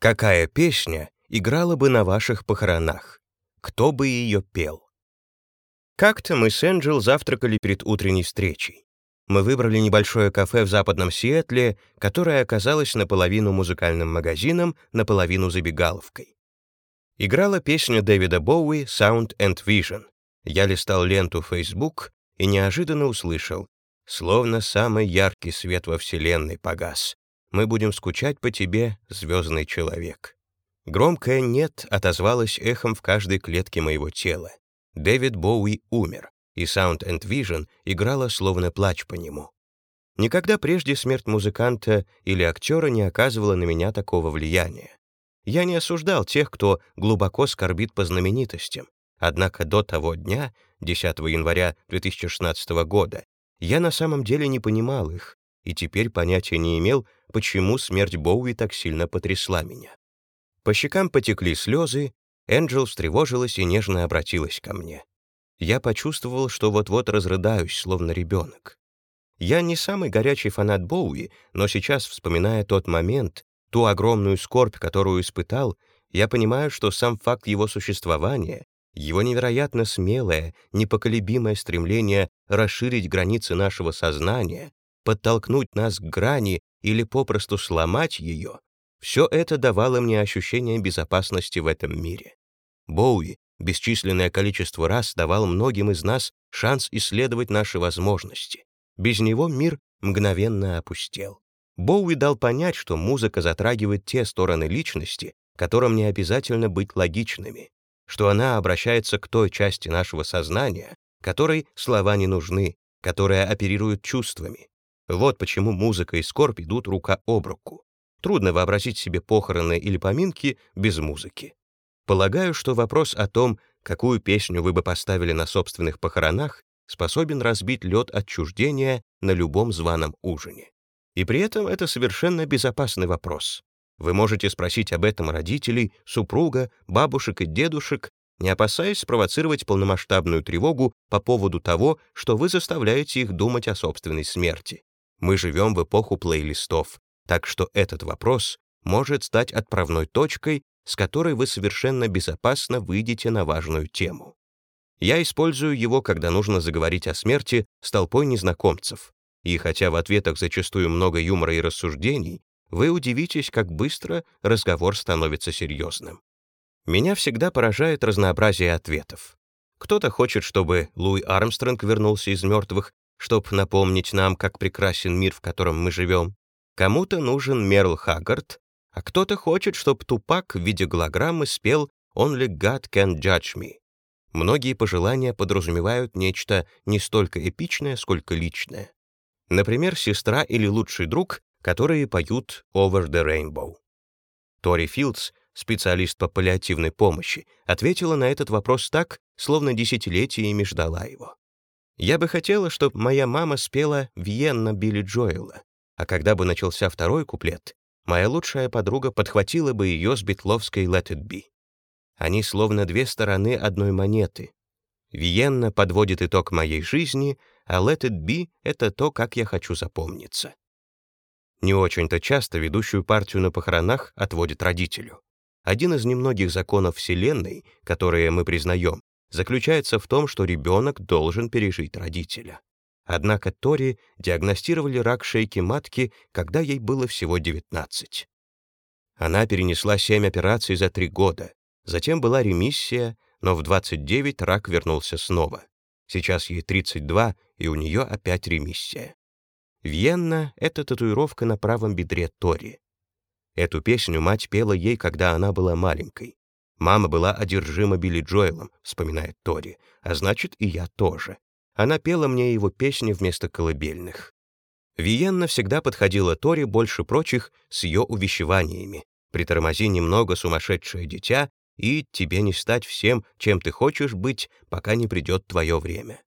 Какая песня играла бы на ваших похоронах? Кто бы ее пел? Как-то мы с Энджел завтракали перед утренней встречей. Мы выбрали небольшое кафе в западном Сиэтле, которое оказалось наполовину музыкальным магазином, наполовину забегаловкой. Играла песня Дэвида Боуи «Sound and Vision». Я листал ленту Facebook и неожиданно услышал, словно самый яркий свет во Вселенной погас. Мы будем скучать по тебе, звездный человек. Громкое «нет» отозвалось эхом в каждой клетке моего тела. Дэвид Боуи умер, и Sound and Vision играла словно плач по нему. Никогда прежде смерть музыканта или актера не оказывала на меня такого влияния. Я не осуждал тех, кто глубоко скорбит по знаменитостям. Однако до того дня, 10 января 2016 года, я на самом деле не понимал их, и теперь понятия не имел, почему смерть Боуи так сильно потрясла меня. По щекам потекли слезы, Энджел встревожилась и нежно обратилась ко мне. Я почувствовал, что вот-вот разрыдаюсь, словно ребенок. Я не самый горячий фанат Боуи, но сейчас, вспоминая тот момент, ту огромную скорбь, которую испытал, я понимаю, что сам факт его существования, его невероятно смелое, непоколебимое стремление расширить границы нашего сознания, подтолкнуть нас к грани или попросту сломать ее, все это давало мне ощущение безопасности в этом мире. Боуи бесчисленное количество раз давал многим из нас шанс исследовать наши возможности. Без него мир мгновенно опустел. Боуи дал понять, что музыка затрагивает те стороны личности, которым не обязательно быть логичными, что она обращается к той части нашего сознания, которой слова не нужны, которая оперирует чувствами. Вот почему музыка и скорбь идут рука об руку. Трудно вообразить себе похороны или поминки без музыки. Полагаю, что вопрос о том, какую песню вы бы поставили на собственных похоронах, способен разбить лед отчуждения на любом званом ужине. И при этом это совершенно безопасный вопрос. Вы можете спросить об этом родителей, супруга, бабушек и дедушек, не опасаясь спровоцировать полномасштабную тревогу по поводу того, что вы заставляете их думать о собственной смерти. Мы живем в эпоху плейлистов, так что этот вопрос может стать отправной точкой, с которой вы совершенно безопасно выйдете на важную тему. Я использую его, когда нужно заговорить о смерти с толпой незнакомцев, и хотя в ответах зачастую много юмора и рассуждений, вы удивитесь, как быстро разговор становится серьезным. Меня всегда поражает разнообразие ответов. Кто-то хочет, чтобы Луи Армстронг вернулся из мертвых, чтобы напомнить нам, как прекрасен мир, в котором мы живем. Кому-то нужен Мерл Хаггард, а кто-то хочет, чтобы Тупак в виде голограммы спел «Only God can judge me». Многие пожелания подразумевают нечто не столько эпичное, сколько личное. Например, сестра или лучший друг, которые поют «Over the Rainbow». Тори Филдс, специалист по паллиативной помощи, ответила на этот вопрос так, словно десятилетиями ждала его. «Я бы хотела, чтобы моя мама спела «Вьенна» Билли Джоэла, а когда бы начался второй куплет, моя лучшая подруга подхватила бы ее с битловской «Let it be». Они словно две стороны одной монеты. Виенна подводит итог моей жизни, а Let It Be — это то, как я хочу запомниться. Не очень-то часто ведущую партию на похоронах отводит родителю. Один из немногих законов Вселенной, которые мы признаем, заключается в том, что ребенок должен пережить родителя. Однако Тори диагностировали рак шейки матки, когда ей было всего 19. Она перенесла 7 операций за 3 года, затем была ремиссия, но в 29 рак вернулся снова. Сейчас ей 32, и у нее опять ремиссия. Вьенна — это татуировка на правом бедре Тори. Эту песню мать пела ей, когда она была маленькой. «Мама была одержима Билли Джоэлом», — вспоминает Тори, «а значит, и я тоже. Она пела мне его песни вместо колыбельных». Виенна всегда подходила Тори больше прочих с ее увещеваниями. «Притормози немного, сумасшедшее дитя, и тебе не стать всем, чем ты хочешь быть, пока не придет твое время.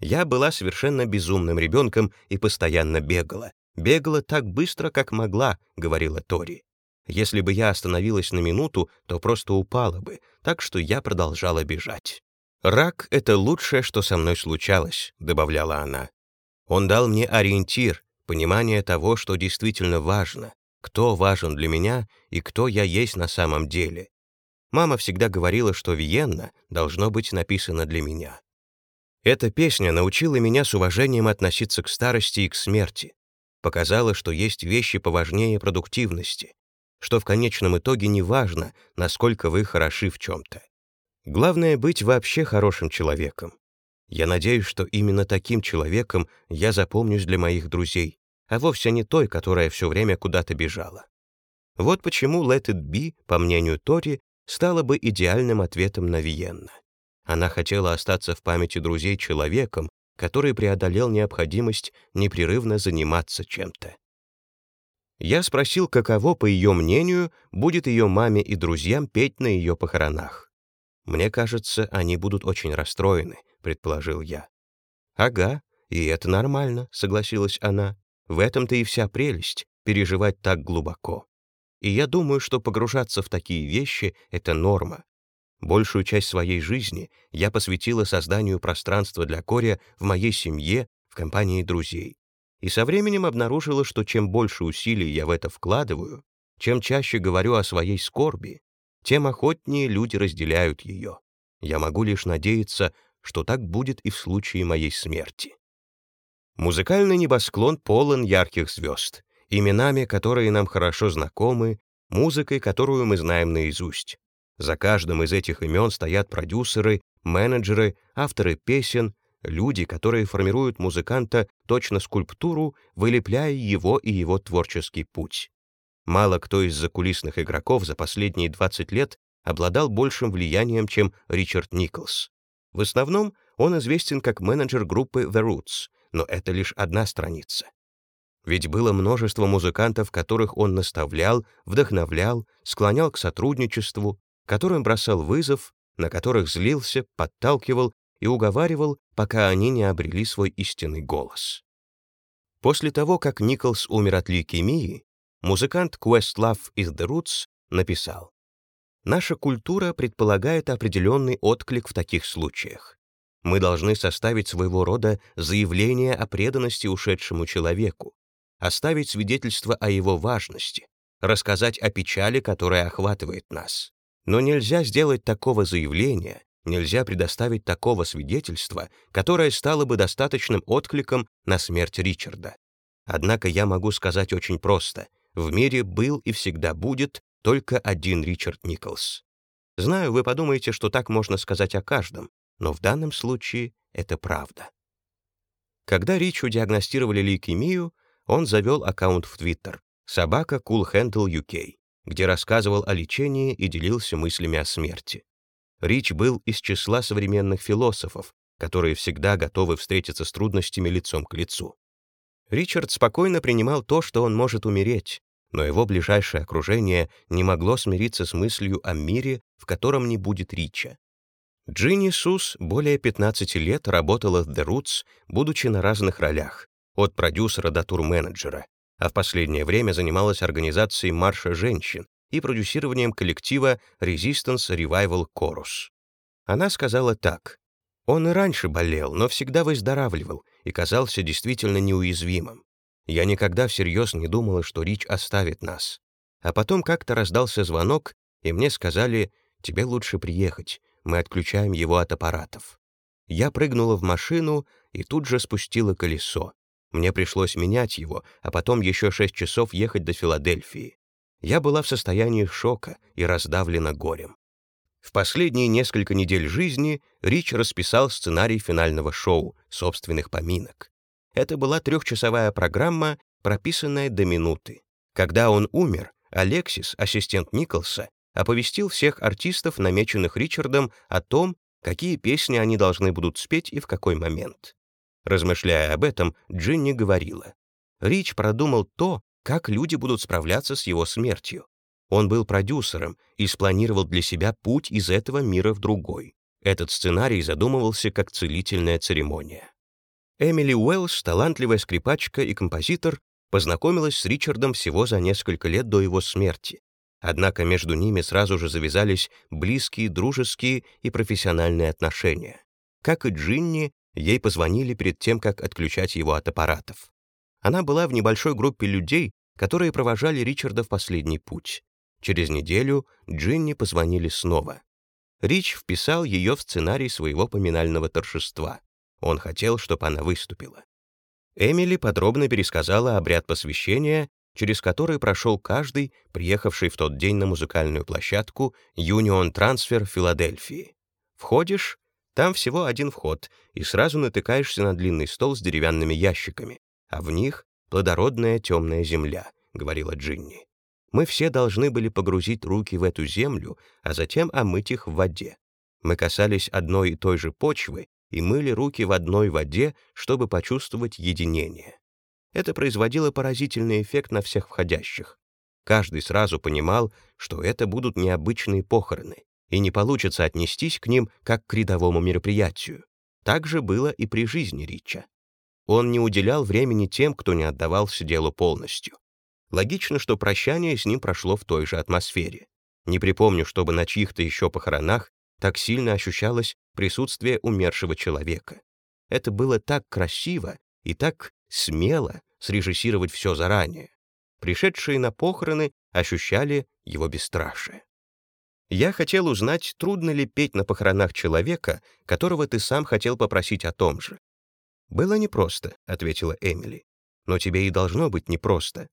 Я была совершенно безумным ребенком и постоянно бегала. Бегала так быстро, как могла, говорила Тори. Если бы я остановилась на минуту, то просто упала бы, так что я продолжала бежать. «Рак — это лучшее, что со мной случалось», — добавляла она. «Он дал мне ориентир, понимание того, что действительно важно, кто важен для меня и кто я есть на самом деле. Мама всегда говорила, что Виенна должно быть написано для меня. Эта песня научила меня с уважением относиться к старости и к смерти, показала, что есть вещи поважнее продуктивности, что в конечном итоге не важно, насколько вы хороши в чем-то. Главное — быть вообще хорошим человеком. Я надеюсь, что именно таким человеком я запомнюсь для моих друзей, а вовсе не той, которая все время куда-то бежала. Вот почему «Let it be», по мнению Тори, стала бы идеальным ответом на Виенна. Она хотела остаться в памяти друзей человеком, который преодолел необходимость непрерывно заниматься чем-то. Я спросил, каково, по ее мнению, будет ее маме и друзьям петь на ее похоронах. «Мне кажется, они будут очень расстроены», — предположил я. «Ага, и это нормально», — согласилась она. «В этом-то и вся прелесть — переживать так глубоко. И я думаю, что погружаться в такие вещи — это норма. Большую часть своей жизни я посвятила созданию пространства для Коря в моей семье, в компании друзей. И со временем обнаружила, что чем больше усилий я в это вкладываю, чем чаще говорю о своей скорби, тем охотнее люди разделяют ее. Я могу лишь надеяться, что так будет и в случае моей смерти. Музыкальный небосклон полон ярких звезд, именами, которые нам хорошо знакомы, музыкой, которую мы знаем наизусть. За каждым из этих имен стоят продюсеры, менеджеры, авторы песен, люди, которые формируют музыканта точно скульптуру, вылепляя его и его творческий путь. Мало кто из закулисных игроков за последние 20 лет обладал большим влиянием, чем Ричард Николс. В основном он известен как менеджер группы The Roots, но это лишь одна страница. Ведь было множество музыкантов, которых он наставлял, вдохновлял, склонял к сотрудничеству, которым бросал вызов, на которых злился, подталкивал и уговаривал, пока они не обрели свой истинный После того, как Николс умер от лейкемии, музыкант Questlove из The Roots написал «Наша культура предполагает определенный отклик в таких случаях. Мы должны составить своего рода заявление о преданности ушедшему человеку, оставить свидетельство о его важности, рассказать о печали, которая охватывает нас. Но нельзя сделать такого заявления, нельзя предоставить такого свидетельства, которое стало бы достаточным откликом на смерть Ричарда. Однако я могу сказать очень просто. В мире был и всегда будет только один Ричард Николс. Знаю, вы подумаете, что так можно сказать о каждом, но в данном случае это правда. Когда Ричу диагностировали лейкемию, он завел аккаунт в Твиттер «Собака Cool Handle UK», где рассказывал о лечении и делился мыслями о смерти. Рич был из числа современных философов, которые всегда готовы встретиться с трудностями лицом к лицу. Ричард спокойно принимал то, что он может умереть, но его ближайшее окружение не могло смириться с мыслью о мире, в котором не будет Рича. Джинни Сус более 15 лет работала в The Roots, будучи на разных ролях, от продюсера до турменеджера, а в последнее время занималась организацией марша женщин и продюсированием коллектива Resistance Revival Chorus. Она сказала так. «Он и раньше болел, но всегда выздоравливал и казался действительно неуязвимым. Я никогда всерьез не думала, что Рич оставит нас. А потом как-то раздался звонок, и мне сказали, тебе лучше приехать, мы отключаем его от аппаратов. Я прыгнула в машину и тут же спустила колесо. Мне пришлось менять его, а потом еще шесть часов ехать до Филадельфии. Я была в состоянии шока и раздавлена горем. В последние несколько недель жизни Рич расписал сценарий финального шоу «Собственных поминок». Это была трехчасовая программа, прописанная до минуты. Когда он умер, Алексис, ассистент Николса, оповестил всех артистов, намеченных Ричардом, о том, какие песни они должны будут спеть и в какой момент. Размышляя об этом, Джинни говорила. Рич продумал то, как люди будут справляться с его смертью. Он был продюсером и спланировал для себя путь из этого мира в другой. Этот сценарий задумывался как целительная церемония. Эмили Уэллс, талантливая скрипачка и композитор, познакомилась с Ричардом всего за несколько лет до его смерти. Однако между ними сразу же завязались близкие, дружеские и профессиональные отношения. Как и Джинни, Ей позвонили перед тем, как отключать его от аппаратов. Она была в небольшой группе людей, которые провожали Ричарда в последний путь. Через неделю Джинни позвонили снова. Рич вписал ее в сценарий своего поминального торжества. Он хотел, чтобы она выступила. Эмили подробно пересказала обряд посвящения, через который прошел каждый, приехавший в тот день на музыкальную площадку Union Transfer Филадельфии. Входишь, там всего один вход, и сразу натыкаешься на длинный стол с деревянными ящиками, а в них плодородная темная земля, говорила Джинни. Мы все должны были погрузить руки в эту землю, а затем омыть их в воде. Мы касались одной и той же почвы и мыли руки в одной воде, чтобы почувствовать единение. Это производило поразительный эффект на всех входящих. Каждый сразу понимал, что это будут необычные похороны, и не получится отнестись к ним как к рядовому мероприятию. Так же было и при жизни Рича. Он не уделял времени тем, кто не отдавался делу полностью. Логично, что прощание с ним прошло в той же атмосфере. Не припомню, чтобы на чьих-то еще похоронах так сильно ощущалось присутствие умершего человека. Это было так красиво и так смело срежиссировать все заранее. Пришедшие на похороны ощущали его бесстрашие. Я хотел узнать, трудно ли петь на похоронах человека, которого ты сам хотел попросить о том же. «Было непросто», — ответила Эмили. «Но тебе и должно быть непросто.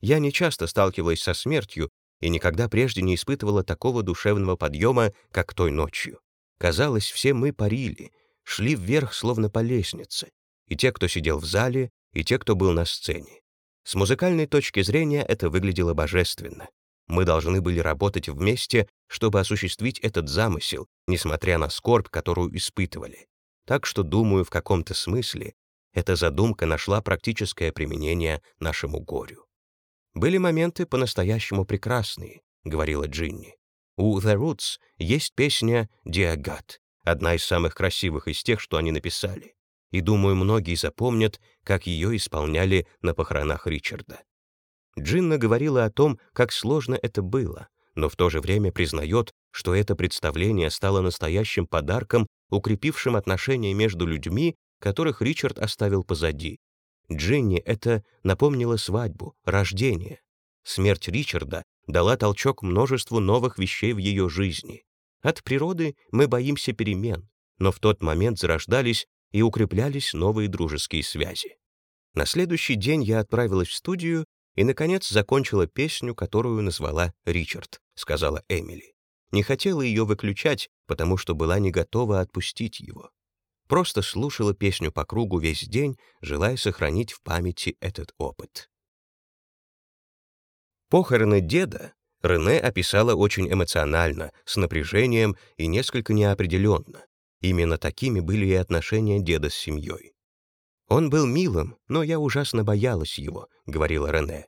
Я не часто сталкивалась со смертью и никогда прежде не испытывала такого душевного подъема, как той ночью. Казалось, все мы парили, шли вверх, словно по лестнице, и те, кто сидел в зале, и те, кто был на сцене. С музыкальной точки зрения это выглядело божественно. Мы должны были работать вместе, чтобы осуществить этот замысел, несмотря на скорбь, которую испытывали. Так что, думаю, в каком-то смысле эта задумка нашла практическое применение нашему горю. «Были моменты по-настоящему прекрасные», — говорила Джинни. У The Roots есть песня «Dear God», одна из самых красивых из тех, что они написали. И, думаю, многие запомнят, как ее исполняли на похоронах Ричарда. Джинна говорила о том, как сложно это было, но в то же время признает, что это представление стало настоящим подарком, укрепившим отношения между людьми, которых Ричард оставил позади, Джинни это напомнило свадьбу, рождение. Смерть Ричарда дала толчок множеству новых вещей в ее жизни. От природы мы боимся перемен, но в тот момент зарождались и укреплялись новые дружеские связи. На следующий день я отправилась в студию и, наконец, закончила песню, которую назвала «Ричард», — сказала Эмили. Не хотела ее выключать, потому что была не готова отпустить его просто слушала песню по кругу весь день, желая сохранить в памяти этот опыт. Похороны деда Рене описала очень эмоционально, с напряжением и несколько неопределенно. Именно такими были и отношения деда с семьей. «Он был милым, но я ужасно боялась его», — говорила Рене.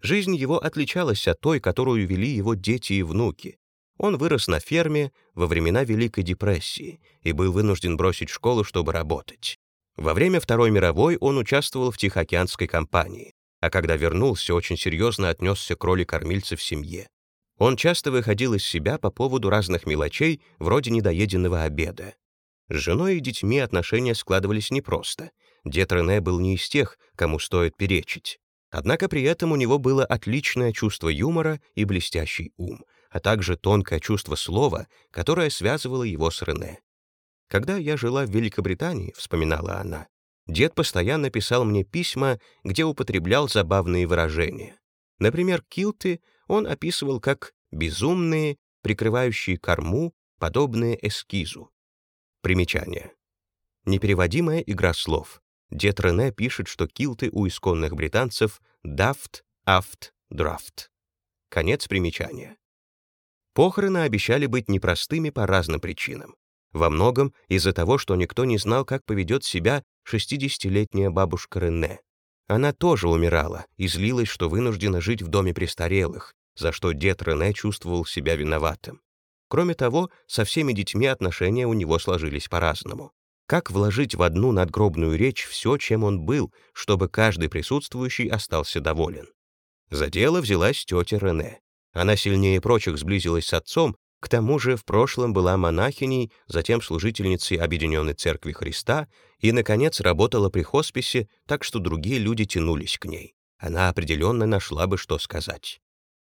Жизнь его отличалась от той, которую вели его дети и внуки. Он вырос на ферме во времена Великой депрессии и был вынужден бросить школу, чтобы работать. Во время Второй мировой он участвовал в Тихоокеанской кампании, а когда вернулся, очень серьезно отнесся к роли кормильца в семье. Он часто выходил из себя по поводу разных мелочей, вроде недоеденного обеда. С женой и детьми отношения складывались непросто. Дед Рене был не из тех, кому стоит перечить. Однако при этом у него было отличное чувство юмора и блестящий ум — а также тонкое чувство слова, которое связывало его с Рене. «Когда я жила в Великобритании», — вспоминала она, дед постоянно писал мне письма, где употреблял забавные выражения. Например, килты он описывал как «безумные, прикрывающие корму, подобные эскизу». Примечание. Непереводимая игра слов. Дед Рене пишет, что килты у исконных британцев «дафт», «афт», «драфт». Конец примечания. Похороны обещали быть непростыми по разным причинам. Во многом из-за того, что никто не знал, как поведет себя 60-летняя бабушка Рене. Она тоже умирала и злилась, что вынуждена жить в доме престарелых, за что дед Рене чувствовал себя виноватым. Кроме того, со всеми детьми отношения у него сложились по-разному. Как вложить в одну надгробную речь все, чем он был, чтобы каждый присутствующий остался доволен? За дело взялась тетя Рене. Она сильнее прочих сблизилась с отцом, к тому же в прошлом была монахиней, затем служительницей Объединенной Церкви Христа и, наконец, работала при хосписе, так что другие люди тянулись к ней. она определенно нашла бы, что сказать.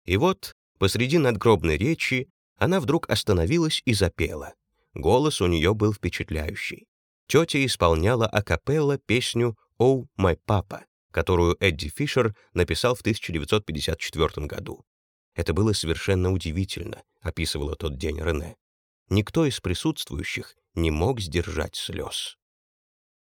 И вот, посреди надгробной речи, она вдруг остановилась и запела. Голос у нее был впечатляющий. Тетя исполняла акапелла песню «Oh, my papa», которую Эдди Фишер написал в 1954 году. «Это было совершенно удивительно», — описывала тот день Рене. Никто из присутствующих не мог сдержать слез.